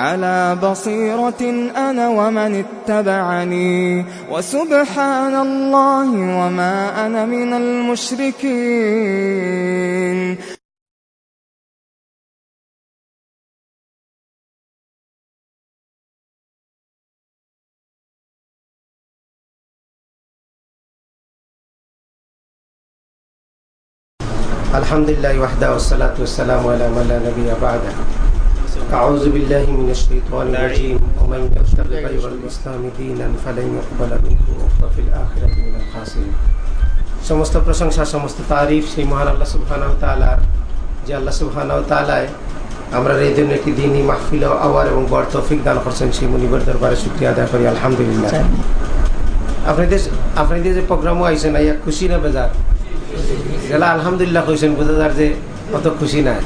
على بصيرة أنا ومن اتبعني. وسبحان الله وما أنا من المشركين. الحمد لله وحده والصلاة والسلام على من لا نبي بعده. أعوذ بالله من الشيطان الرجيم ومن يبتغي غير الإسلام دينا فلن يقبل منه وهو في الآخرة من الخاسرين সমস্ত প্রশংসা সমস্ত তারিফ সেই মহান আল্লাহ সুবহানাহু তাআলার যে আল্লাহ সুবহানাহু তাআলায় আমরা এই জন্য একটি দিনই মাহফিল আওয়ার এবং বড় তৌফিক দান করছেন সেই মুনিবের দরবারে শুকরিয়া আদায় করি আলহামদুলিল্লাহ আপনাদের আপনাদের যে প্রোগ্রামও আইসেন আইয়া খুশি না বেজার গেলা আলহামদুলিল্লাহ কইছেন বোঝা যার যে অত খুশি নাই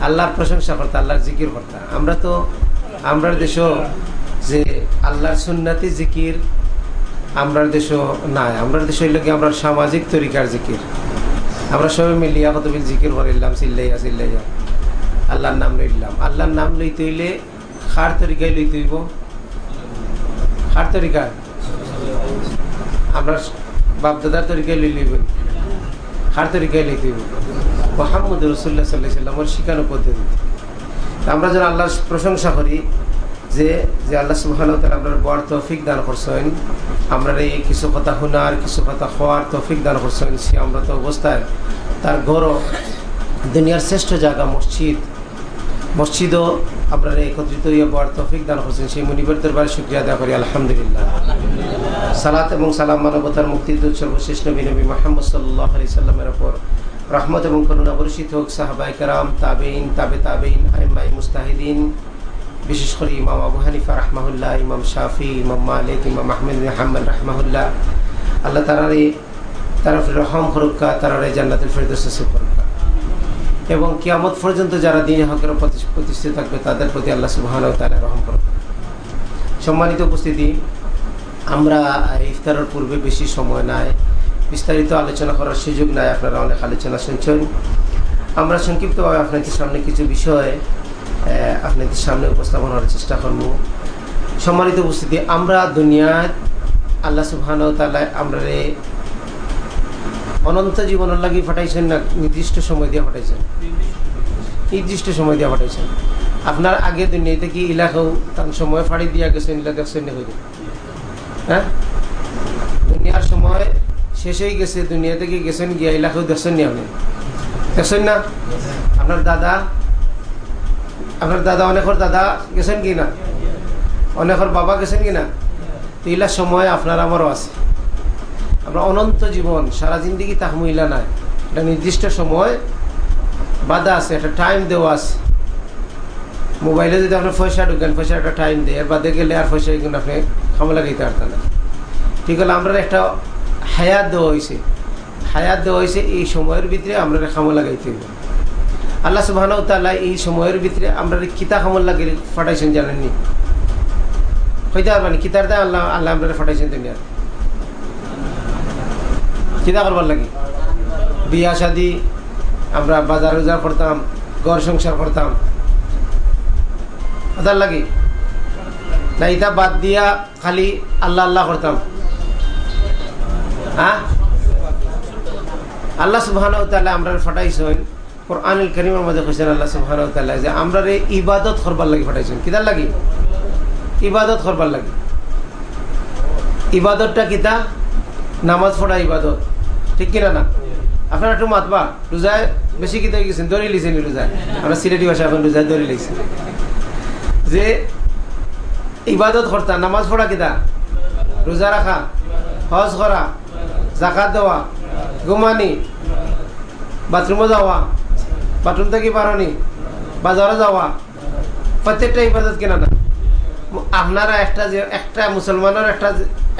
আল্লাহর প্রশংসা করতা, আল্লাহর জিকির করতা। আমরা তো, আমরা দেশ যে আল্লাহর সুন্নাতি জিকির আমরা দেশ নাই। আমরা দেশ হইল কি, আমরা সামাজিক তরিকার জিকির। আমরা সবাই মিলিয়া কত বিল জিকির করিলাম চিল্লাইয়া চিল্লাইয়া আল্লাহর নাম লইলাম আল্লাহর নাম লইতে হইলে খার তরিকায় লইতে হইব। খার তরিকা আমরা বাপদাদার তরিকায় লই লইব খার তরিকায় লইতে হইব। মোহাম্মদ রসুল্লাহ সাল্লাহ সাল্লামর শিখানো পদ্ধতি। আমরা যেন আল্লাহর প্রশংসা করি যে যে আল্লাহ সুবাহান আপনার বড় তৌফিক দান করছেন, আমরা এই কিছু কথা শোনার কিছু কথা হওয়ার তৌফিক দান করছেন, সে আমরা তো অবস্থায় তার গৌরব, দুনিয়ার শ্রেষ্ঠ জায়গা মসজিদ, মসজিদও আমরা একত্রিত হইয়া বড় তৌফিক দান করছেন, সেই মুনিবের দরবারে শুক্রিয়া আদায় করি, আলহামদুলিল্লাহ। সালাত এবং সালাম মানবতার মুক্তির সর্বশেষ নবী নবী মাহমদ সাল্লাহ আলি সাল্লামের ওপর রহমত এবং করুণা বর্ষিত হোক সাহাবাই কারাম তাবেইন তাবে তাবেইন আইমাই মুস্তাহিদিন, বিশেষ করে ইমাম আবু হানিফা রহমাহুল্লাহ, ইমাম শাফি, ইমাম মালিক, ইমাম আহমেদ হাম্মদ রহমাহুল্লাহ। আল্লাহ তারারে তারা রহম ফরুক্কা তারারে জান্নাতুল ফেরদৌস ফরুক্কা এবং কিয়ামত পর্যন্ত যারা দিন হকের প্রতিষ্ঠিত থাকবে, তাদের প্রতি আল্লাহ সুবাহান তালা রহম করবে সম্মানিত উপস্থিতি, আমরা ইফতারের পূর্বে বেশি সময় নাই। বিস্তারিত আলোচনা করার সুযোগ নাই, আপনারা অনেক আলোচনা শুনছেন। আমরা সংক্ষিপ্তভাবে আপনাদের সামনে কিছু বিষয় আপনাদের সামনে উপস্থাপন করার চেষ্টা করব। সম্মানিত উপস্থিতি, আমরা দুনিয়ায় আল্লাহ সুবহান তালায় আমরা অনন্ত জীবনের লাগি ফাটাইছেন না, নির্দিষ্ট সময় দিয়ে ফাটাইছেন নির্দিষ্ট সময় দিয়ে ফাটাইছেন আপনার আগে দুনিয়াতে কি এলাকাও তার সময় ফাড়ি দিয়া গেছেন দেখছেন হ্যাঁ? দুনিয়ার সময় শেষ হয়ে গেছে, দুনিয়া থেকে গেছেন গিয়া এলাকাও দেখছেন আপনি দেখছেন না? আপনার দাদা আপনার দাদা, অনেকর দাদা গেছেন কি না? অনেকর বাবা গেছেন কি না? তো এলার সময় আপনার আমারও আছে। আমরা অনন্ত জীবন, সারা জিন্দিগি তাহ মহিলা নাই। একটা নির্দিষ্ট সময় বাধা আছে, একটা টাইম দেওয়া আছে। মোবাইলে যদি আপনার পয়সা ঢুকেন পয়সা একটা টাইম দেয়। এর বাদে গেলে আর পয়সা আপনি খামলা গাইতে পারতেন ঠিক হলে, আমরা একটা হায়াত দেওয়া হয়েছে। হায়াত দেওয়া হয়েছে, এই সময়ের ভিতরে আমরা খামো লাগাইতে আল্লাহ সুবাহ এই সময়ের ভিতরে আমরা কিতা খামল লাগে ফাটাইছেন জানেননি হইতে পারবানি কিতার দেয় আল্লাহ আল্লাহ আমরা ফাটাইছেন দুনিয়ার কিতা করবার লাগে? বিয়া শাদি, আমরা বাজার উজার করতাম, ঘর সংসার করতাম। ওটার লাগে? না ইটা বাদ দিয়া খালি আল্লাহ আল্লাহ করতাম। হ্যাঁ? আল্লাহ সুবাহ আমরা ফাটাইছেন। কোরআনুল করিমের মধ্যে কৈছেন আল্লাহ সুবাহ যে আমরা রে ইবাদত করবার লাগি ফাটাইছেন। কিতার লাগি? ইবাদত করবার লাগি। ইবাদতটা কিতা নামাজ পড়া ইবাদত। ঠিক কিনা না? আপনার একটু মাতবা। রোজায় বেশি কিতা গেছেন? দৌড়ি লিছেন রোজায়। আমরা সিলেটি ভাষা এখন রোজায় দৌড়ি লিখছেন যে ইবাদত করতা, নামাজ পড়া কিতা রোজা রাখা, হজ করা জাকাত দেওয়া ঘুমানি বাথরুমে যাওয়া বাথরুম থেকে পারনি বাজারে যাওয়া প্রত্যেকটা ইবাদত কিনা না আপনারা একটা যে, একটা মুসলমানের একটা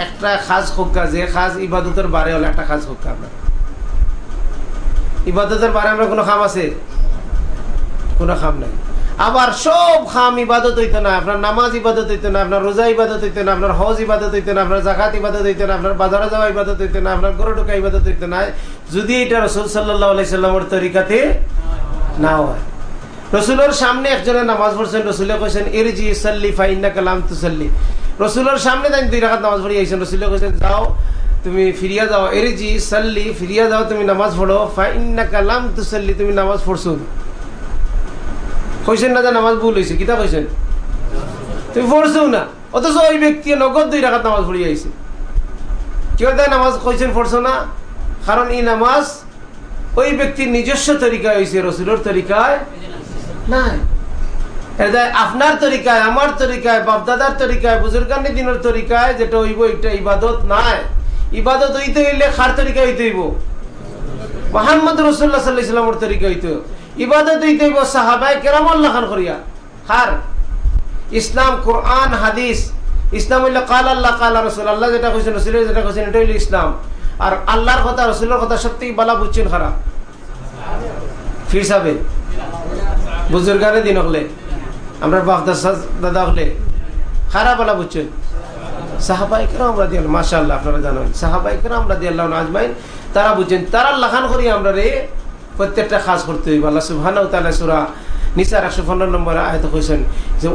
একটা খাস হোক্কা, যে খাস ইবাদতের বারে হলে একটা খাস হোক্কা আপনার ইবাদতের বারে আমরা কোনো খাম আছে? কোনো খাম নাই। আবার সব খাম ইবাদত হইতো না, আপনার নামাজ ইবাদত হইতো না, আপনার রোজা ইবাদত হইতো না, আপনার হজ ইবাদত হইতো না, আপনার জাকাত ইবাদত হইতো না, আপনার বাজারে যাওয়া ইবাদত হইতো না, আপনার গরু ঢোকা ইবাদত হইতো না, যদি এটা রসুল সাল্লাহ আলাইসাল্লামের তরিকাতে না হয়। রসুলের সামনে একজনের নামাজ পড়ছেন, রসুলে এর জি সাল্লি ফাইন্না কালাম তুসাল্লি। রসুলের সামনে তাই দুই রাখাত নামাজ পড়ি আইছেন, রসুলে কইছেন, যাও, তুমি ফিরিয়া যাও। এর জি সাল্লি, ফিরিয়া যাও, তুমি নামাজ পড়ো। ফাইন্না কালাম তুসাল্লি, তুমি নামাজ পড়ছো। কইছেন না যে নামাজ ভুল হয়েছে কিতা কইছেন? তুমি পড়ছো না। অথচ ওই ব্যক্তি নগদ দুই রাখাত নামাজ পড়ি আইছে। কেউ তাই নামাজ কইছেন পড়ছো না? কারণ এই নামাজ ওই ব্যক্তির নিজস্ব তরিকায় হয়েছে রসুলের তরিকায় নাই। এটা আপনার তরিকায়, আমার তরিকায়, বাপদাদার তরিকায় বুজুর্গানি দিনের তরিকায় যেটা হইব একটা ইবাদত নাই। ইবাদত হইতে হইলে খার তরিকা হইতে হইব? মোহাম্মদ রসুল্লাহ সাল্লাহ ইসলামের তরিকা হইতে খার ইসলাম, কোরআন, হাদিস, ইসলাম আল্লাহ আল্লাহ যেটা যেটা এটা হইল ইসলাম। আর আল্লাহর কথা, রসুলের কথা সত্যি বালা বুঝছেন খারাপ ফির সাবে বুজুর্গানে দিন হলে, আমরা দাদা হলে খারাপ বলা বুঝছেন। সাহাবাই আমরা দিয়ে মাসা আল্লাহ আপনারা জানেন। সাহাবাই আমরা দিয়ে আল্লাহ আজমাইন, তারা বুঝছেন, তারা লাখান করি আমরা রে প্রত্যেকটা খাস করতে হইব। আল্লাহ সুবহান তাআলা সূরা নিসার 115 নম্বরে আয়াত কইছেন যে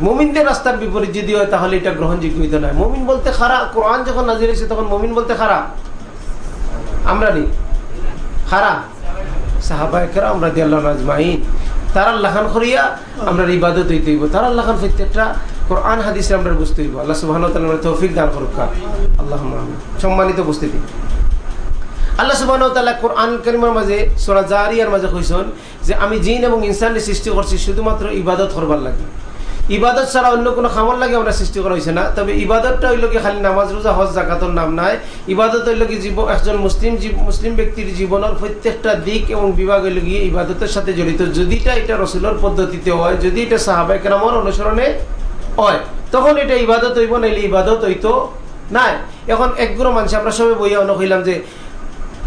মুমিনদের রাস্তার বিপরীত যদি হয়, তাহলে এটা গ্রহণযোগ্য হইতো না। মুমিন বলতে খারাপ কোরআন যখন নাজির হয়েছে তখন মুমিন বলতে খারাপ আমরা নি? খারাপ সাহাবায়ে কেরাম রাদিয়াল্লাহু আজমাইন। তারা লাখান করিয়া আমরা ইবাদত হইতে হইব। তারা লাখান প্রত্যেকটা কোরআন, হাদিসে আমরা বুঝতে হইব। আল্লাহ তাআলা তৌফিক দান করুক। আমিন। সম্মানিত উপস্থিতি। আল্লাহ সুবাহ কোরআন করিমের মাঝে, সোরা জারিয়ার মাঝে কইসন যে, আমি জিন এবং ইনসানের সৃষ্টি করছি, শুধুমাত্র ইবাদত করবার লাগে। ইবাদত ছাড়া অন্য কোনো খামর লাগে আমরা সৃষ্টি করা হয়েছে না। তবে ইবাদতটা হইল কি খালি নামাজ, রোজা, হজ জাকাতর নাম নাই। ইবাদত হইল কি জীব, একজন মুসলিম মুসলিম ব্যক্তির জীবনের প্রত্যেকটা দিক এবং বিভাগ হইল গিয়ে ইবাদতের সাথে জড়িত। যদিটা এটা রসুলের পদ্ধতিতে হয়, যদি এটা সাহাবাহিক নামর অনুসরণে হয়, তখন এটা ইবাদত হইব, নাইলে ইবাদত হইতো নাই। এখন একগুলো মানুষ, আমরা সবাই বইয়া অনেক হইলাম যে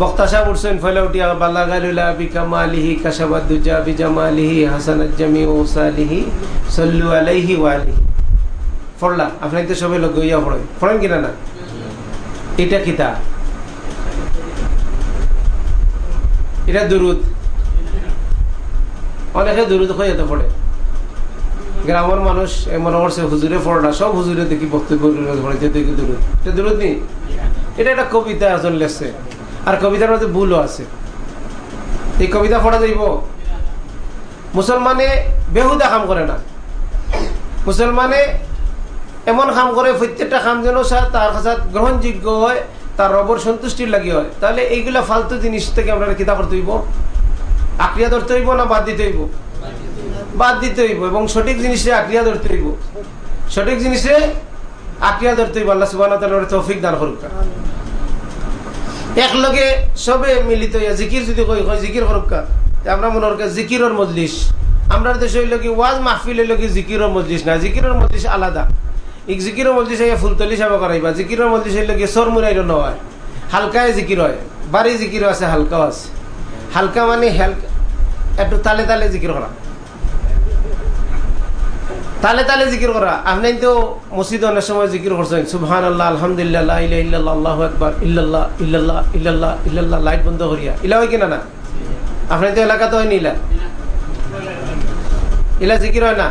বক্তা সাহেব উঠছেন ফলে উঠিয়া বাল্লাগালুলা বিকামালিহি কাশাবাদুজা সল্লু আলাইহি ওয়ালিহি পড়লা আপনি তো সবাই লোক কিনা না এটা কিতা এটা দুরুদ অনেকে দুরুদ হয়ে পড়ে গ্রামের মানুষ মনে করছে হুজুরে পড়া সব হুজুরে দেখি বক্তব্য দেখি দুরুদ এটা দুরুদ নি এটা একটা কবিতা একজন লেখছে আর কবিতার মধ্যে ভুলও আছে। এই কবিতা পড়া যাইব। মুসলমানে বেহুদা কাম করে না। মুসলমানে এমন কাম করে, প্রত্যেকটা কাম যেন তার কাছে গ্রহণযোগ্য হয়, তার রবর সন্তুষ্টির লাগি হয়। তাহলে এইগুলা ফালতু জিনিস থেকে আমরা কিতাব করতে হইব। আক্রিয়া ধরতে হইব না বাদ দিতে হইব? বাদ দিতে হইব এবং সঠিক জিনিসে আক্রিয়া ধরতে হইব। সঠিক জিনিসে আক্রিয়া ধরতে হইব। আল্লাহ সুবাহ তৌফিক দান করুক। একলগে সবে মিলিত হইয়া জিকির যদি কই কই জিকির করুকা আমরা মনে করি জিকিরের মজলিস। আমরা দেশে হইল কি ওয়াজ মাহফিল হইল কি জিকিরের মজলিস না, জিকিরের মজলিস আলাদা। ই জিকিরের মজলিস হইয়া ফুলতলি সেবা করাইবা, জিকিরের মজলিস হইল কি সর মুরাইর নয়। হালকায় জিকির হয়, বাড়ি জিকির আছে, হালকাও আছে। হালকা মানে হেলকা একটু তালে তালে জিকির করা। তালে তালে জিকির করা। আপনি তো মসজিদ অনেক সময় জিকির করছেন। সুবহান আল্লাহ আলহামদুলিল্লাহ ইলা ইল্লাল্লাহ, আল্লাহু আকবার, ইল্লাল্লাহ ইল্লাল্লাহ ইল্লাল্লাহ ইল্লাল্লাহ, লাইট বন্ধ করিয়া। ইলা হয় কিনা না? আপনি তো এলাকা তো হয়নি ইলা। ইলা জিকির হয় না?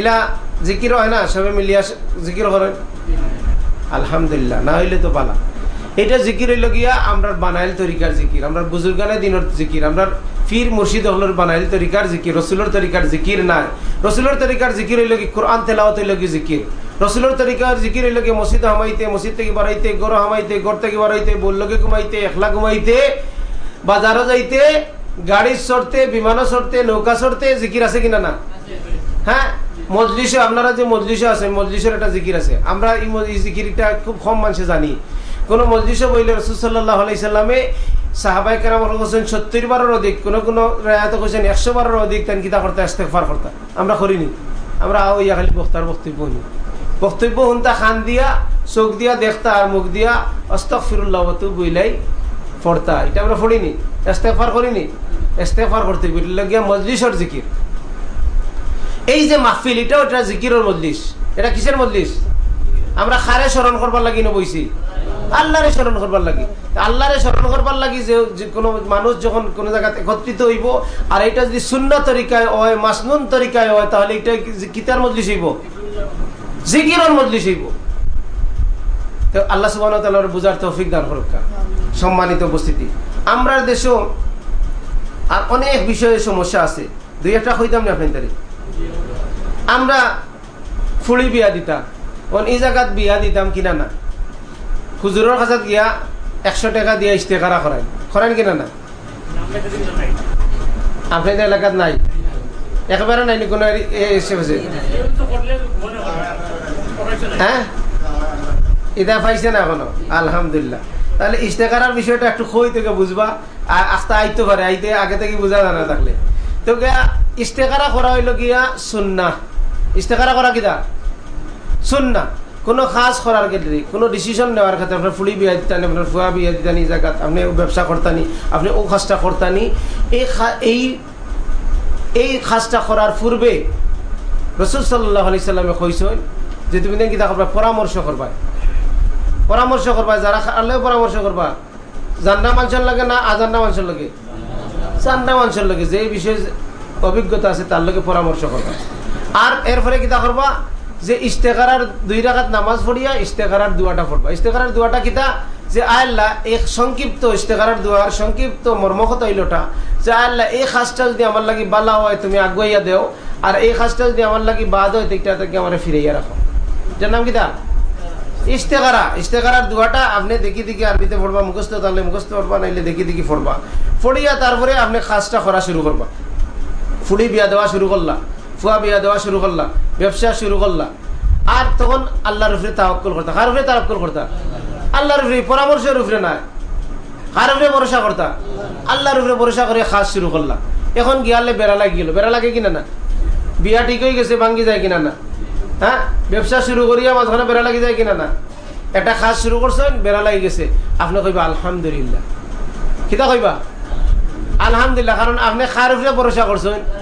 ইলা জিকির হয় না? সবে মিলিয়া জিকির করেন? আলহামদুলিল্লাহ, না হইলে তো পালা এটা জিকির হইল গিয়া আমরা বানাইল তরিকার জিকির আমরা বুজুর্গানে দিনের জিকির আমরা ফির মুর্শিদ হলর বানাইল তরিকার জিকির, রসুলের তরিকার জিকির নাই। রসুলের তরিকার জিকির হইল কি কোরআন তেলাওয়াত হইল কি জিকির? রসুলের তরিকার জিকির হইল কি মসজিদ হামাইতে, মসজিদ থেকে বাড়াইতে গড় হামাইতে গড় থেকে বাড়াইতে বললকে ঘুমাইতে, একলা ঘুমাইতে, বাজারও যাইতে, গাড়ির সরতে বিমানও সরতে নৌকা সরতে জিকির আছে কিনা না? হ্যাঁ? মজলিসে, আপনারা যে মজলিসে আছে মজলিসের একটা জিকির আছে। আমরা এই জিকিরটা খুব কম মানুষে জানি। কোন মজলিসে বইলে রসুল সাল্লাহ আলাইসাল্লামে সাহাবাই কেরাম হোসেন সত্তর বারের অধিক, কোন কোন রায়াত হোসেন একশো বারের অধিক, তেন কিতা করতে ইস্তেকফার করতা। আমরা করিনি। আমরা ওই খালি বক্তার বক্তব্য হইনি বক্তব্য শুনতা খান দিয়া, চোখ দিয়া দেখতা, আর মুখ দিয়া অস্তক ফিরুল্লাহ বইলাই পড়তা। এটা আমরা পড়িনি ইস্তেকফার করিনি ইস্তেকফার করতে গিয়া মজলিসর জিকির। এই যে মাহফিল, এটাও এটা জিকিরের মজলিস। এটা কিসের মজলিস? আমরা খারে স্মরণ করবার লাগি নবইছি আল্লাহরে স্মরণ করবার লাগি। আল্লাহরে স্মরণ করবার লাগি যে কোনো মানুষ যখন কোনো জায়গাতে একত্রিত হইব, আর এটা যদি শূন্য তরিকায় হয়, মাসনুন তরিকায় হয়, তাহলে এটা কিতার মজলিস হইব? জিকিরের মজলিস হইব। তো আল্লাহ সুবাহ বুঝার তৌফিক দান করুক। সম্মানিত উপস্থিতি। আমরা দেশও আর অনেক বিষয়ে সমস্যা আছে। দুই একটা হইতাম না আপনার আমরা ফুলি বিয়া দিতাম। এই জায়গাত বিয়া দিতাম কিনা না। হুজুরের কাছে গিয়া একশো টাকা দিয়ে ইস্তেকারা করাই। করেন কিনা না? আপনাদের এলাকাত নাই। একেবারে নাই নি, কোনো হ্যাঁ? এটা পাইছে না এখনও? আলহামদুলিল্লাহ। তাহলে ইস্তেকারার বিষয়টা একটু খই থেকে বুঝবা, আর আস্তে আইতে পারে। আইতে আগে থেকে বুঝা জানা থাকলে। তো গিয়া ইস্তেকারা করা হইল গিয়া সুন্না ইস্তেকারা করা কিনা সুন্না কোনো কাজ করার ক্ষেত্রে, কোনো ডিসিশন নেওয়ার ক্ষেত্রে, আপনার ফুলি বিয়া দিতানি, আপনার ফুয়া বিয়া দিতানি জায়গাত আপনি ব্যবসা করতানি, আপনি ও কাজটা করতানি, এই এই এই কাজটা করার পূর্বে রসুল সাল্লাহ আলি সাল্লামে কইসেন যে তুমি দেখি তা করবা পরামর্শ করবা। পরামর্শ করবা, যারা খালেও পরামর্শ করবা, জান্না মানুষের লাগে না আজান্না মানুষের লাগে? জান্না মানুষের লাগে, যে বিষয়ে অভিজ্ঞতা আছে তার লগে পরামর্শ করবা। আর এরপরে কিতা করবা? যে ইস্তেকারার দুই রাখাত নামাজ পড়িয়া ইস্তেকারার দুয়াটা পড়বা। ইস্তেকারার দুয়াটা কিতা? যে আল্লাহ এই সংক্ষিপ্ত ইস্তেকারার দুয়ার, সংক্ষিপ্ত মর্মকত হইলটা যে আল্লাহ এই খাসটা যদি আমার লাগি বালা হয়, তুমি আগুয়াইয়া দেও। আর এই খাসটা যদি আমার লাগি বাদ হয় তেতিয়া তাকে আমার ফিরাইয়া রাখো। যার নাম কিতা? ইস্তেকারা ইস্তেকারার দুয়াটা আপনি দেখি দেখি আরবিতে পড়বা, মুখস্থ তাহলে মুখস্থ পড়বা, নাইলে দেখি দেখি পড়বা। পড়িয়া তারপরে আপনি কাজটা করা শুরু করবা। ফুড়ি বিয়া দেওয়া শুরু করলা। ফুয়া বিয়া দেওয়া শুরু করলা, ব্যবসা শুরু করলা। আর তখন আল্লাহর উপরে তাওয়াক্কুল করতা। কার উপরে তাওয়াক্কুল করতা? আল্লাহর উপরে পরামর্শের উপরে না কার উপরে ভরসা করতা? আল্লাহর উপরে ভরসা করে কাজ শুরু করলা। এখন গিয়ালে বেড়া লাগি গেল। বেড়া লাগে কিনা না? বিয়া ঠিক হয়ে গেছে, ভাঙ্গি যায় কিনা না? হ্যাঁ? ব্যবসা শুরু করিয়া মাঝখানে বেড়া লাগি যায় কিনা না? একটা কাজ শুরু করছেন, বেড়া লাগি গেছে। আপনি কইবা, আলহামদুলিল্লাহ। কিতা কইবা? আলহামদুলিল্লাহ। কারণ আপনি খার উপরে ভরসা করছেন?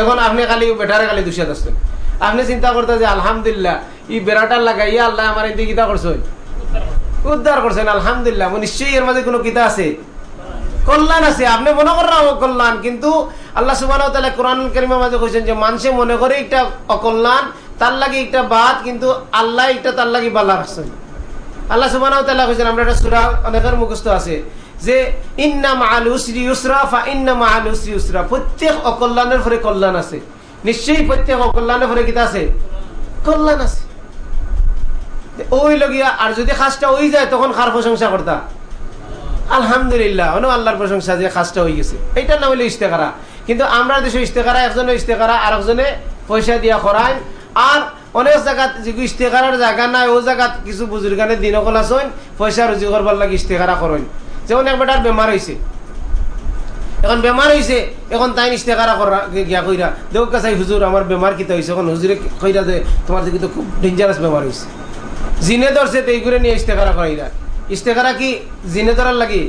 এখন আপনি খালি বেটারে খালি দুশিয়া আসছেন আপনি চিন্তা করতে যে আলহামদুলিল্লাহ, ই বেড়াটা লাগাইয়া আল্লাহ আমার এই কিতা করছেন উদ্ধার করছেন, আলহামদুলিল্লাহ। নিশ্চয়ই এর মাঝে কোনো কিতা আছে? কল্যাণ আছে, আপনি মনে করেন অকল্যাণ কিন্তু আল্লাহ সুবাহ কোরআন করিমের মাঝে কইছেন যে মানুষে মনে করে একটা অকল্যাণ, তার লাগে একটা বাদ কিন্তু আল্লাহ একটা তার লাগে বালা রাখছেন। আল্লাহ সুবাহ কইছেন, আমরা একটা সুরা অনেকের মুখস্থ আছে। যে ইন্না মাআল উসরি ইউসরা ফা ইন্না মাআল উসরি ইউসরা প্রত্যেক অকল্যাণের পরে কল্যাণ আছে। নিশ্চয়ই প্রত্যেক অকল্যাণের পরে কিতা আছে। কল্যাণ আছে। ওই লগিয়া আর যদি খাসটা ওই যায়, তখন খার প্রশংসা করতা? আলহামদুলিল্লাহ অন আল্লাহর প্রশংসা যে খাসটা হয়ে গেছে। এইটার নাম হইল ইস্তেকারা কিন্তু আমরা দেশে ইস্তেকারা একজনে ইস্তেকারা আর একজনে পয়সা দিয়া করায় আর অনেক জায়গাত যে ইস্তেকারার জায়গা নাই, ও জায়গাত কিছু বুজুর্গানে দিন কলাচন পয়সা রুজি করবার লাগে ইস্তেকারা করেন। যেমন এক বেটার বেমার হয়েছে এখন বেমার হয়েছে এখন তাই ইস্তেকারা করা গিয়া কইরা দেখ কাছাই হুজুর আমার বেমার কিতা হয়েছে এখন হুজুরে কইরা দে তোমার কিন্তু খুব ডেঞ্জারাস বেমার হয়েছে জিনে ধরছে তো এই করে নিয়ে ইস্তেকারা করাইরা ইস্তেকারা কি জিনে ধরার লাগি?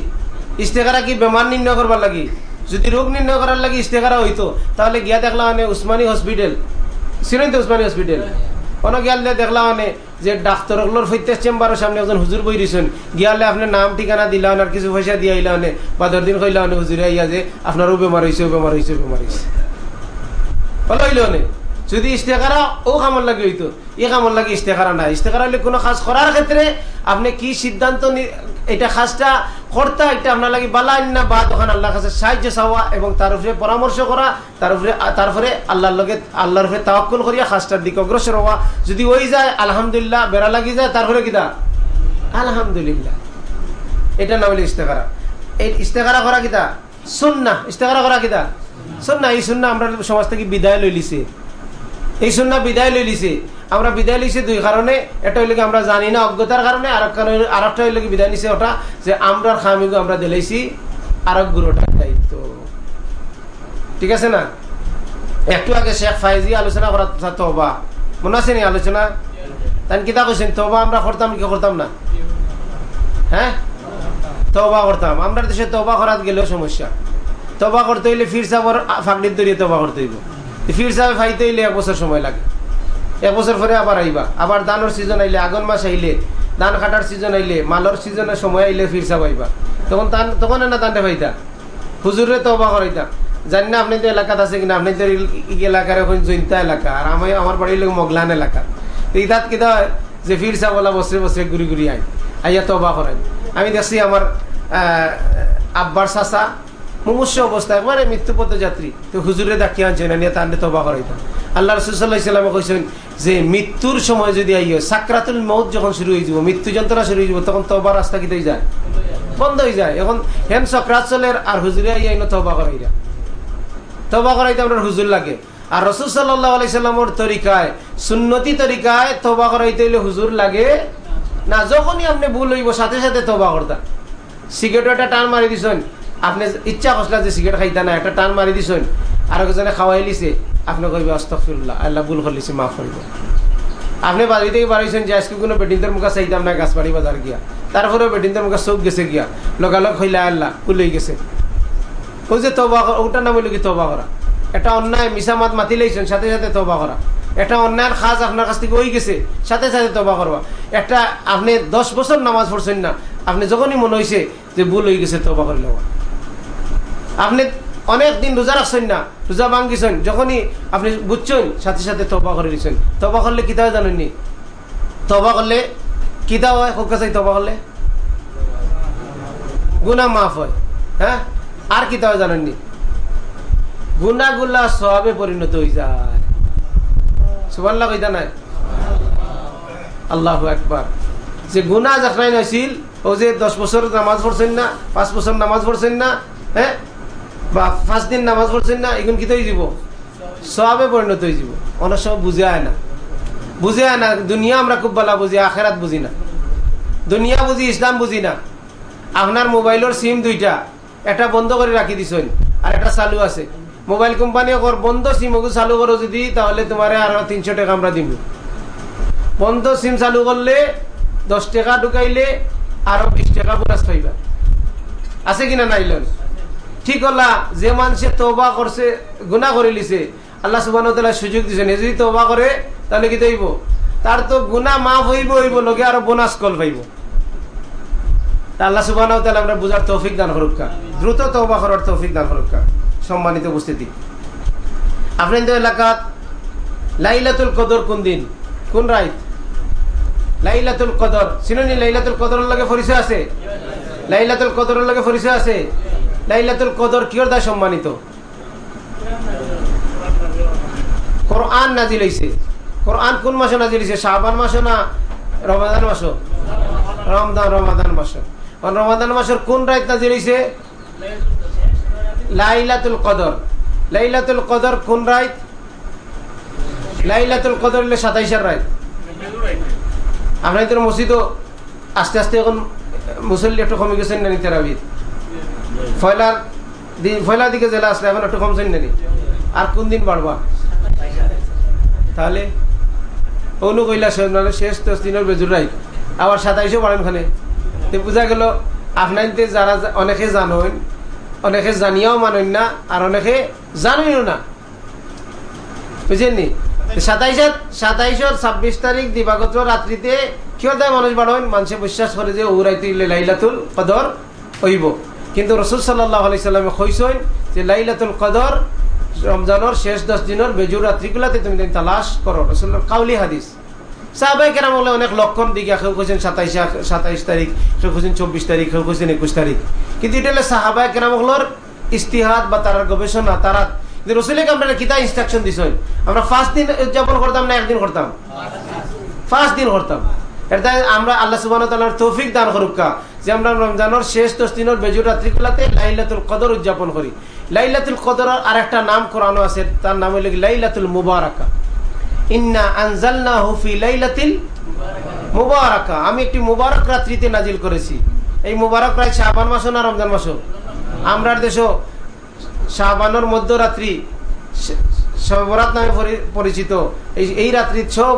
ইস্তেকারা কি বেমার নির্ণয় করবার লাগি? যদি রোগ নির্ণয় করার লাগি ইস্তেকারা হইতো তাহলে গিয়া দেখলাম মানে উসমানী হসপিটাল ছিলেন তো উসমানী হসপিটাল গিয়ালে দেখলাম আমি যে ডাক্তারগুলোর ফৈতে চেম্বারের সামনে একজন হুজুর বই দিয়েছেন গিয়ালে আপনার নাম, ঠিকানা দিলাম আর কিছু পয়সা দিয়ে আইলা আনে। বা দশ দিন কইলা আনে, হুজুরে আইয়া যে আপনারও বেমার হয়েছে বেমার হয়েছে বেমার হয়েছে ভালো যদি ইস্তেকারা ও কামর লাগে হইতো। ই কামর লাগে ইস্তেকারা নাই। ইস্তেকারা হলে কোনো কাজ করার ক্ষেত্রে আপনি কি সিদ্ধান্ত এটা কাজটা কর্তা, এটা আপনার লাগে বালা না, বা তখন আল্লাহর কাছে সাহায্য চাওয়া এবং তার উপরে পরামর্শ করা, তার উপরে তারপরে আল্লাহর লগে আল্লাহর উপরে তাওয়াক্কুল করিয়া কাজটার দিকে অগ্রসর হওয়া। যদি ওই যায়, আলহামদুলিল্লাহ, বেড়া লাগি যায় তারপরে কিদা আলহামদুলিল্লাহ। এটা না বলে ইস্তেকারা এই ইস্তেকারা করা কিতা সুন্না ইস্তেকারা করা কিতা সুন্না এই সুন্না আমরা সমাজ থেকে বিদায় লই লিছে এই সুন্না বিদায় লই লিছে। আমরা বিদায় লিছি দুই কারণে। এটা হইলে আমরা জানি না অজ্ঞতার কারণে, আর আর একটা হইলে বিদায় নিছে ওটা, যে আমরা খামিগু আমরা দিলাইছি, আর এক গুরুটার দায়িত্ব। ঠিক আছে না? একটু আগে শেখ ফাইজি আলোচনা করা তবা মনে আছে নি আলোচনা? তাই কিতা কইছেন তবা আমরা করতাম কি করতাম না? হ্যাঁ? তবা করতাম। আমরা দেশে তবা করাত গেলেও সমস্যা। তবা করতে হইলে ফির সাবর ফাঁকড়ির দরিয়ে তবা করতে হইব। ফির সাহেব ফাইতে হইলে এক বছর সময় লাগে। এক বছর পরে আবার আইবা। আবার ধানের সিজন আইলে আগন মাস আইলে, ধান কাটার সিজন আইলে, মালর সিজনের সময় আইলে ফির সাহেব আইবা তখন তান তখন না তানতে পাইতা হুজুরে তবা করাইতা। জানি না আপনি তো এলাকাত আছে কিনা, আপনি তো এলাকার এখন জৈন্তা এলাকা, আর আমি আমার বাড়ির লোক মগলান এলাকা। তো ইতাত কিতা হয় যে ফির সাহেবলা বসরে বসরে ঘুরি ঘুরি আই আইয়া তবা করাই আমি দেখছি আমার আব্বার চাচা মুমুষ্য অবস্থা, একবারে মৃত্যু পথযাত্রী তো হুজুরে ডাকিয়ে আনছে না নিয়ে তাহলে তবা করাইতাম। আল্লাহ রসুল্লাহ ইসলামে কৈছেন যে, মৃত্যুর সময় যদি আইয়, সাকরাতুল মৌত যখন শুরু হয়ে যাব, মৃত্যু যন্ত্রণা শুরু হয়ে যাব, তখন তবা রাস্তা কিতেই যায়? বন্ধ হয়ে যায়। এখন হেন সক্রাত চলের আর হুজুরে আইয়া ইনো তবা করাইরা তবা করাইতে আপনার হুজুর লাগে। আর রসুল সাল্লাহ আলাইসাল্লামর তরিকায়, সুন্নতি তরিকায় তবা করাইতে হইলে হুজুর লাগে না, যখনই আপনি ভুল হইব, সাথে সাথে তবা করতা একটা টান মারি দিছেন আপনি ইচ্ছা করছিল যে সিগারেট খাইতা না একটা টান মারি দিছেন আর একজনে খাওয়াই লিছে। আপনি কইবে অস্তফিল্লা আল্লাহ ভুল করলিছে মাফ করব আপনি বাড়ি থেকে বাড়াইছেন যে আজকে কোনো বেটিনদের মুখা চাইতাম না, গাছবাড়ি বাজার গিয়া। তারপরেও বেটিনদের মুখা চোখ গেছে গিয়া। লগালগ হইলা আল্লাহ কুলই গেছে। ওই যে তবা ওটার নাম হইল কি তবা করা? এটা অন্যায় মিসামাত মাতি লাইছেন, সাথে সাথে তবা করা। একটা অন্যায়ের খাজ আপনার কাছ থেকে ওই গেছে, সাথে সাথে তবা করবা। একটা, আপনি দশ বছর নামাজ পড়ছেন না, আপনি যখনই মনে হয়েছে যে ভুল হয়ে গেছে তবা করে নেওয়া আপনি অনেক দিন রোজা রাখছেন না, রোজা ভাঙ্গিছেন, যখনই আপনি বুঝছেন, সাথে সাথে তবা করে দিচ্ছেন তবা করলে কিতা হয় জানেননি? তবা করলে কিতা হয়? হোক কাছে তবা করলে? গুনা মাফ হয়। হ্যাঁ? আর কিতা হয় জানেননি? গুনাগুলা সবে পরিণত হয়ে যায়। সুবাল্লা কইতা নাই? আল্লাহ একবার যে গুনা যাত্রাই নাছিল, ও যে দশ বছর নামাজ পড়ছেন না, পাঁচ বছর নামাজ পড়ছেন না হ্যাঁ? বা পাঁচ দিন নামাজ পড়ছেন না এগুন কি হয়ে যাব সবে পরিণত হয়ে যাব। অনেক সময় বুঝে আয় না। বুঝে আয় না, দুনিয়া আমরা খুব ভালো বুঝি, আখেরাত বুঝি না। দুনিয়া বুঝি, ইসলাম বুঝি না। আপনার মোবাইলের সিম দুইটা এটা বন্ধ করে রাখি দিছেন, আর একটা চালু আছে। মোবাইল কোম্পানি অকর বন্ধ সিম চালু করো যদি, তাহলে তোমার আরও তিনশো টাকা আমরা দিব বন্ধ সিম চালু করলে দশ টাকা ঢুকাইলে আরও বিশ টাকা বোনাস পাইবা। আছে কিনা নাইলেন ঠিক হলা, যে মানুষে তবা করছে গুণা করে লিছে, আল্লাহ সুবাহ সুযোগ দিছে যদি তবা করে, তাহলে কি দেব তার তো গুণা মাফ হইব হইব, লগে আরও বোনাস কল পাইব। আল্লাহ সুবাহ আমরা বুঝার তৌফিক দান হরুকা দ্রুত তবা করার তৌফিক দান হরুকা সম্মানিত উপস্থিতি। আপনাদের এলাকাত লাইলাতুল কদর কোন দিন? কোন রাইত লাইলাতুল কদর। চিনি লাইলাতুল কদরের লগে পরিচয় আছে? লাইলাতুল কদরের লগে পরিচয় আছে? লাইলাতুল কদর কিয়র দা সম্মানিত? কোরআন নাজিল হইছে। কোরআন কোন মাসে নাজিল হইছে? শাবান মাসে না রমাদান মাস? রমদান রমাদান মাস। রমাদান মাসের কোন রাইত নাজিল হইছে? লাইলাতুল কদর। লাইলাতুল কদর কোন রাইত লাইলাতুল কদর হলে সাতাইশের রাইত আপনাদের মসজিদও আস্তে আস্তে এখন মুসল্লি একটু কমে গেছেন নানি তেরাবিদ ফয়লার ফয়লার দিকে জেলা আসলে এখন একটু কমছেন নানি আর কোন দিন বাড়বা? তাহলে অনু কইলা শেষ দশ দিনের বেজুর রাইত। আবার সাতাইশও বাড়েন খানে বোঝা গেল আপনাইতে যারা অনেকে জানেন অনেকে জানিয়াও মানেন না, আর অনেকে জানেনও না। বুঝলেন নি? সাতাইশত সাতাইশর ছাব্বিশ তারিখ দিবাগত রাত্রিতে কিয় দেয় মানুষ বাড়েন? মানুষে বিশ্বাস করে যে ওরাইতে লাইলাতুল কদর হইব। কিন্তু রসুল সাল্লাহ আলি সাল্লামে যে লাইলাতুল কদর, রমজানের শেষ দশ দিনের বেজুর রাত্রিগুলাতে তুমি তালাশ করো। রসুল্লাহ কাউলি হাদিস। সাহাবাই কেরাম বলে অনেক লক্ষণ দিকে কেউ কেছেন সাতাইশ সাতাইশ তারিখ কেউ কেছেন চব্বিশ তারিখ কেউ কেছেন একুশ তারিখ। কিন্তু এটা হলে সাহাবাই কেরাম হলোর ইস্তিহাদ বা তার গবেষণা তারা কিন্তু রসুলেক আমরা কিতা ইনস্ট্রাকশন দিছ আমরা ফার্স্ট দিন উদযাপন করতাম না একদিন করতাম? ফার্স্ট দিন করতাম। এটা আমরা আল্লাহ সুবাহ তৌফিক দান করুকা যে আমরা রমজানের শেষ দশ দিনের বেজুর রাত্রিগুলাতে লাইলাতুল কদর উদযাপন করি। লাইলাতুল কদর আর একটা নাম কোরআনো আছে, তার নাম হইল লাইলাতুল মুবারাকা। ইন্না আনজালনা হুফি লাইলাতিল মুবারাকা। আমি একটি মুবারক রাত্রিতে নাজিল করেছি। এই মুবারক রাত শাহবান মাসও না রমজান মাসও? আমরার দেশও শাহবানোর মধ্যরাত্রি সবরাত নামে পরিচিত। এই এই রাত্রি সব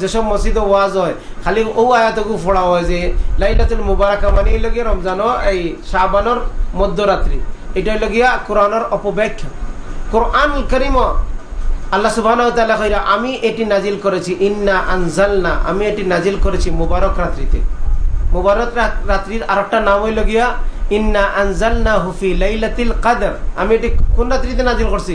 যেসব মসজিদ ওয়াজ হয়, খালি ও আয়াতকু ফোড়া হয় যে লাইলাতুল মুবারাকা মানে এই লগিয়া রমজানো এই শাহবানোর মধ্যরাত্রি। এটা লগিয়া কোরআনের অপব্যাখ্যা। কোরআন করিম, আল্লাহ সুবাহ আমি এটি নাজিল করেছি, ইন্না আনজালনা, আমি এটি নাজিল করেছি মুবারক রাত্রিতে। মুবারক রাত্রির আর একটা নাম হইল গিয়া, ইন্না আনজালনা হুফি লাইলাতিল কাদর। আমি এটি কোন রাত্রিতে নাজিল করছি?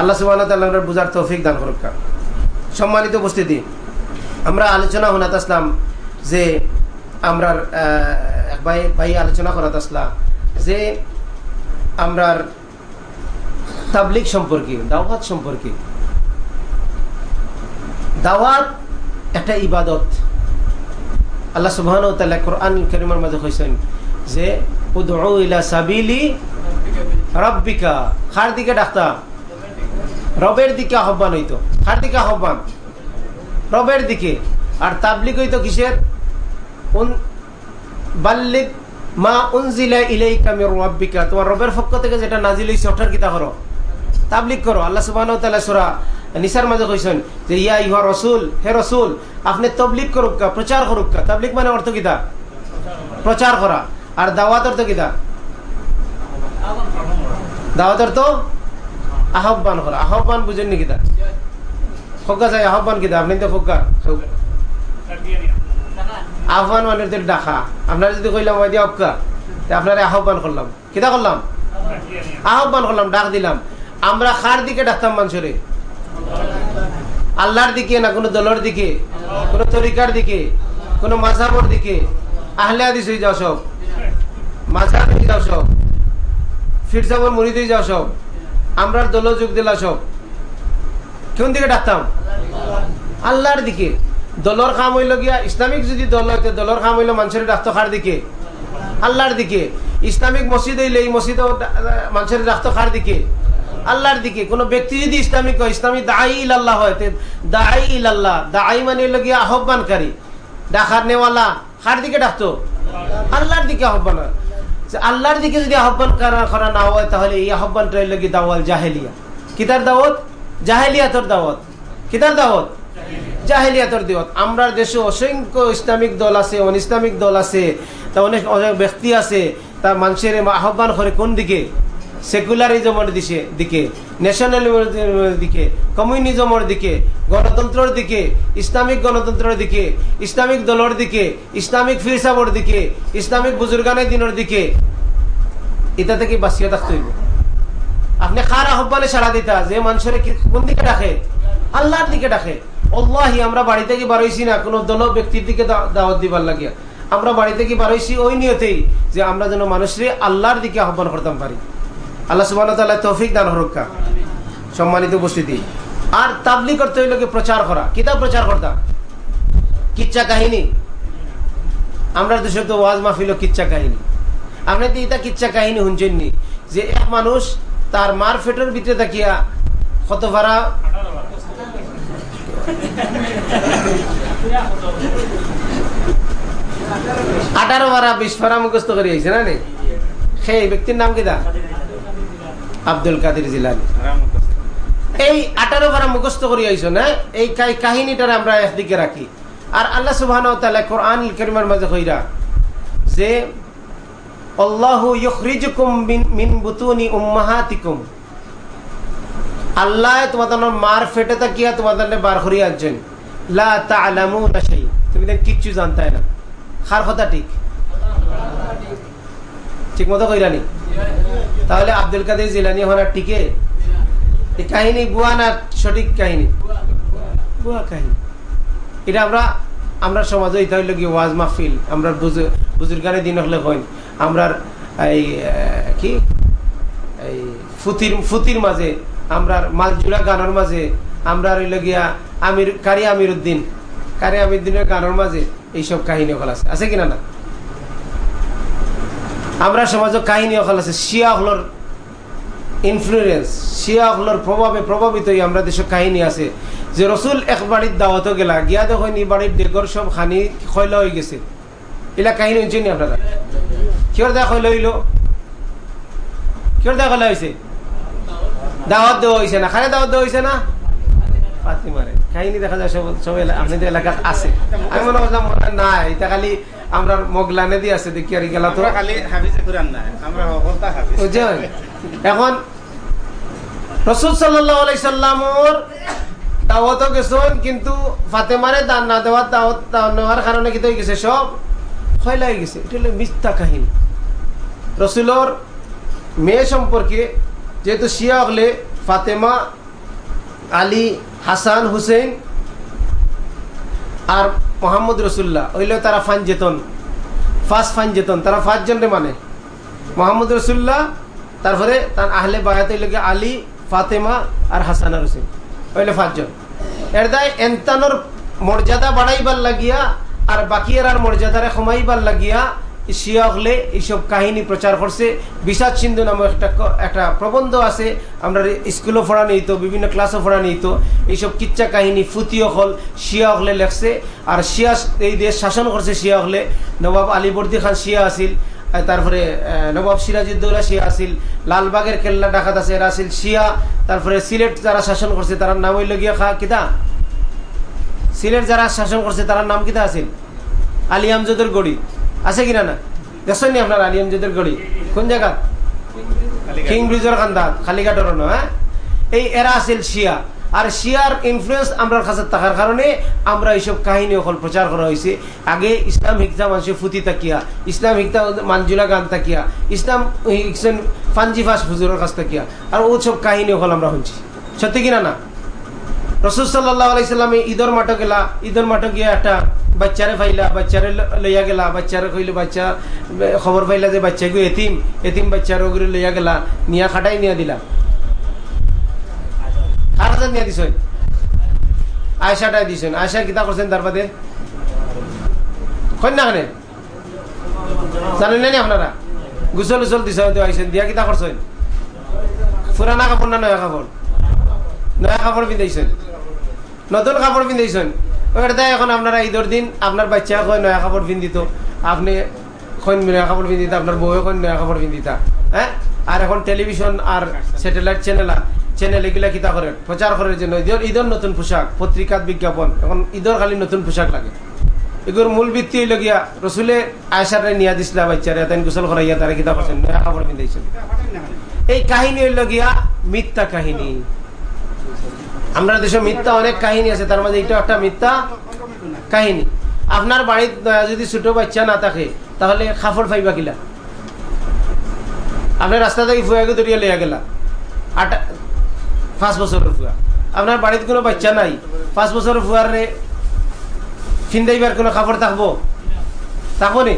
আল্লাহ সুবাহ বুঝার তৌফিক দান করুক। সম্মানিত উপস্থিতি, আমরা আলোচনা হনাত আসলাম যে আমরার ভাই ভাই আলোচনা করাত আসলাম যে আমরার তাবলিক সম্পর্কে, দাওয়াত সম্পর্কে। দাওয়াত একটা ইবাদত। আল্লাহ সুবহান কোরআন করিমার মাঝে কইছেন যে ইলা সাবিলি রব্বিকা খার দিকে ডাক্তার রবের দিকে আহ্বান হইতো। খার দিকে আহ্বান? রবের দিকে। আর তাবলিক হইতো কিসের? বাল্লিক মা উনজিলা ইলাইকা মির রাব্বিকা। তোমার রবের পক্ষ থেকে যেটা নাজিল হইছে, ওটার কিতা করো তাবলিক করো। আল্লাহ তাআলা সূরা নিসার মাঝে কইছেন যে, ইয়া ইহা রাসূল, হে রাসূল, আপনি তবলিক করুক প্রচার করুক তাবলিক মানে অর্থ কিতা প্রচার করা। আর দাওয়াত অর্থ কিতা দাওয়াতের তো আহ্বান করা। আহ্বান বুঝেন নি কিতা? ফোকা চাই, আহ্বান কিতা? আপনি তো ফোকা আহ্বান মানে তো ডাকা। আপনার যদি কইলাম, ওই দিয়ে অক্কা আপনার আহ্বান করলাম। কিতা করলাম? আহ্বান করলাম, ডাক দিলাম। আমরা খার দিকে ডাকতাম মানুষরে? আল্লাহর দিকে না কোনো দলের দিকে? কোনো তরিকার দিকে? কোনো মাঝাবর দিকে? আহলে আদিস হয়ে যাও সব। মাঝাব হয়ে যাও সব। ফিরসাবর হয়ে যাও সব। আমরা দল যোগ দিলা সব। কোন দিকে ডাকতাম? আল্লাহর দিকে। দলর কাম হইল গিয়া, ইসলামিক যদি দল হইতে দলর কাম হইল মানুষের ডাক্ত খার দিকে। আল্লাহর দিকে। ইসলামিক মসজিদ হইলে এই মসজিদ মানুষের ডাক্ত খার দিকে। আল্লাহর দিকে। কোন ব্যক্তি যদি ইসলামিক হয় ইসলামী দায়ী আল্লাহ হয় দায়ী আল্লাহ দায়ী মানে হইল গিয়া আহ্বানকারী। ডাকার নেওয়ালা, খার দিকে ডাকতো। আল্লাহর দিকে আহ্বান আল্লাহর দিকে যদি আহ্বান করা না হয়, তাহলে এই আহ্বানটা হইল কি দাওয়াল জাহেলিয়া। কিতার দাওয়াত? জাহেলিয়াতর দাওয়াত। কিতার দাওয়াত? দিওয়াত। আমরা দেশে অসংখ্য ইসলামিক দল আছে অন ইসলামিক দল আছে, তা অনেক অনেক ব্যক্তি আছে, তা মানুষের আহ্বান করে কোন দিকে? সেকুলারিজমের দিকে দিকে ন্যাশনালিজমের দিকে কমিউনিজমের দিকে গণতন্ত্রের দিকে ইসলামিক গণতন্ত্রের দিকে ইসলামিক দলের দিকে ইসলামিক ফিরসাবর দিকে ইসলামিক বুজুর্গানের দিনের দিকে এটা থেকে বাঁচিয়ে থাকতে হইব আপনি খার আহ্বানে সারা দিতা, যে মানুষের কোন দিকে ডাকে আল্লাহর দিকে ডাকে অল্লাহি, আমরা বাড়ি থেকে বারইছি না, কোনো দল ব্যক্তির দিকে দাওয়াত দিবার লাগিয়া। আমরা বাড়ি থেকে বারইছি ওই নিয়তেই যে আমরা যেন মানুষের আল্লাহর দিকে আহ্বান করতাম পারি। আল্লাহ সুবাহ তৌফিক দান হরক্কা সম্মানিত উপস্থিতি। আর তাবলি করতে হইল প্রচার করা? কিতাব প্রচার করতাম? কিচ্ছা কাহিনী। আমরা তো ওয়াজ মাহফিল কিচ্ছা কাহিনী। আপনি তো এটা কিচ্ছা কাহিনী শুনছেননি যে এক মানুষ তার মার ফেটের ভিতরে তাকিয়া কত ভাড়া আঠারো বারা বিশ ফারা মুখস্থ করে আইছে না? সেই ব্যক্তির নাম কি আব্দুল কাদের জিলানি। এই আঠারো বারা মুখস্থ করে আইছো না? এই কাহিনীটার আমরা একদিকে রাখি। আর আল্লাহ সুবহান কোরআন মাঝে কইরা যে, আল্লাহু ফেটে আনছেন। তুমি কিচ্ছু না। কথা ঠিক? ঠিক মতো কইরানি তাহলে আব্দুল কাদের জিলানি হওয়ার টিকে? এই কাহিনী বুয়া না সঠিক কাহিনী? বুয়া কাহিনী। এটা আমরা আমরা সমাজে এটা হইল কি ওয়াজ মাহফিল। আমরা বুজুর্গানের দিন হলে হইন। আমরা এই কি? এই ফুতির ফুতির মাঝে আমরা মালজুড়া গানের মাঝে আমরা রইল গিয়া আমির কারি আমির উদ্দিন কারি আমির উদ্দিনের গানের মাঝে এইসব কাহিনী আছে। আছে কিনা না? আমরা সমাজে কাহিনী অকল আছে শিয়া হলর ইনফ্লুয়েন্স শিয়া হলর প্রভাবে প্রভাবিত আমরা দেশের কাহিনী আছে, যে রসুল এক বাড়ির দাওয়াত গেলা, গিয়া দেখেন এই বাড়ির ডেগর সব খানি খয়লা হয়ে গেছে। এলা কাহিনী হচ্ছে নি আপনারা? কিয়র দেখা খয়লা হইল? কিয়র দেখা খয়লা হয়েছে দাওয়াত দেওয়া হয়েছে না খানে দাওয়াত দেওয়া হয়েছে না? কাহিনী দেখা যায় সব সব আপনাদের এলাকাত আছে। আমি মনে করলাম মনে হয় না এটা খালি আমরা মগলানে দিয়ে আছে দেখি আর গেলা তো এখন রসুল সাল্লামর দাওয়াতও গেছেন কিন্তু ফাতেমারে দান না দেওয়ার দাওয়াত দাওয়াত নেওয়ার কারণে কি তো গেছে সব খয়লাই গেছে। এটা হলো মিথ্যা কাহিনী। রসুলর মেয়ে সম্পর্কে যেহেতু শিয়া হলে ফাতেমা আলী হাসান হুসেন আর মোহাম্মদ রসুল্লাহ, ওইলে তারা ফান যেতন। ফার্স্ট ফান যেতন। তারা ফার্স্ট জনরে মানে। মোহাম্মদ রসুল্লাহ, তারপরে তার আহলে বায়াত ওইলোকে আলী, ফাতেমা আর হাসানা রসুল। ওইলে ফাঁসজন। এর দায় এন্তানোর মর্যাদা বাড়াইবার লাগিয়া আর বাকি আর মর্যাদারে কমাইবার লাগিয়া শিয়া এইসব কাহিনী প্রচার করছে। বিষাদ সিন্ধু নামে একটা একটা প্রবন্ধ আছে। আমরা স্কুলও পড়া নিত বিভিন্ন ক্লাসও পড়া নিত এইসব কিচ্ছা কাহিনী, ফুতিও হল শিয়া লেখছে। আর শিয়া এই দেশ শাসন করছে শিয়া নবাব আলীবর্দী খান শিয়া আর তারপরে নবাব সিরাজউদ্দৌলা শিয়া আছিল, লালবাগের কেল্লা ডাকাত আছে, এরা আছিল শিয়া। তারপরে সিলেট যারা শাসন করছে, তার নাম হইল গিয়া খা, কিতা? সিলেট যারা শাসন করছে, তার নাম কিতা আছিল? আলী গড়ি। আছে কিনা না দেখছেন নি আপনার আলী আমজদের গড়ি? কোন জায়গা? কিং ব্রিজের কান্দাত খালিঘাটর হ্যাঁ? এই এরা আছিল শিয়া। আর শিয়ার ইনফ্লুয়েন্স আমরা কাছে থাকার কারণে আমরা এইসব কাহিনী অকল প্রচার করা হয়েছে আগে ইসলাম হিকতা মানুষের ফুতি তাকিয়া, ইসলাম হিকতা মানজুলা গান তাকিয়া, ইসলাম হিকছেন ফানজি ফাস হুজুরের কাছ তাকিয়া। আর ও সব কাহিনী অকল আমরা শুনছি। সত্যি কিনা না রসুল সাল্লাহ আলাইসাল্লামে ঈদর মাঠে গেলা, ঈদর মাঠে গিয়া একটা বাচ্চারে ফাইলা বাচ্চারে লইয়া গেলা বাচ্চারে কইলে বাচ্চা খবর পাইলা যে বাচ্চা গো এতিম এতিম বাচ্চার ওগুলো লইয়া গেলা নিয়া খাটাই নিয়া দিলা কার হাতে নিয়া দিছেন আয়সাটাই দিছেন আয়সা কিতা করছেন তার বাদে কন্যা খানে জানেন না আপনারা গুসল উসল দিছেন তো আইসেন দিয়া কিতা করছেন পুরানা কাপড় না নয়া কাপড় নয়া কাপড় পিন্ধাইছেন নতুন কাপড় পিন্ধাইছেন ওটা এখন আপনারা ঈদের দিন, আপনার বাচ্চা কয় নয়া কাপড় পিন্ধিত। আপনি কইন নয়া কাপড় পিন্ধিতা, আপনার বউয়ে কইন নয়া কাপড় পিন্ধিতা হ্যাঁ? আর এখন টেলিভিশন আর স্যাটেলাইট চ্যানেল চ্যানেল এগুলা কিতা করেন প্রচার করার জন্য। ঈদের ঈদের নতুন পোশাক, পত্রিকাত বিজ্ঞাপন। এখন ঈদের খালি নতুন পোশাক লাগে। এগুলোর মূল ভিত্তি হইল গিয়া রসুলে আয়সারে নিয়া দিছিলা বাচ্চারে তাই গোসল করাইয়া তারা কিতা করছেন? নয়া কাপড় পিন্ধাইছেন। এই কাহিনী হইল গিয়া মিথ্যা কাহিনী। আমরা দেশে মিথ্যা অনেক কাহিনী আছে, তার মধ্যে এটা একটা মিথ্যা কাহিনী। আপনার বাড়ির যদি ছোট বাচ্চা না থাকে, তাহলে খাফড় ফাইবা কিলা? আপনি রাস্তা থেকে ফুয়াকে দরিয়া লইয়া গেলা। আট পাঁচ বছরের ফুয়া। আপনার বাড়িতে কোনো বাচ্চা নাই, পাঁচ বছরের ফুয়ারে ফিন্দাইবার কোনো খাবার থাকব? থাকব নি?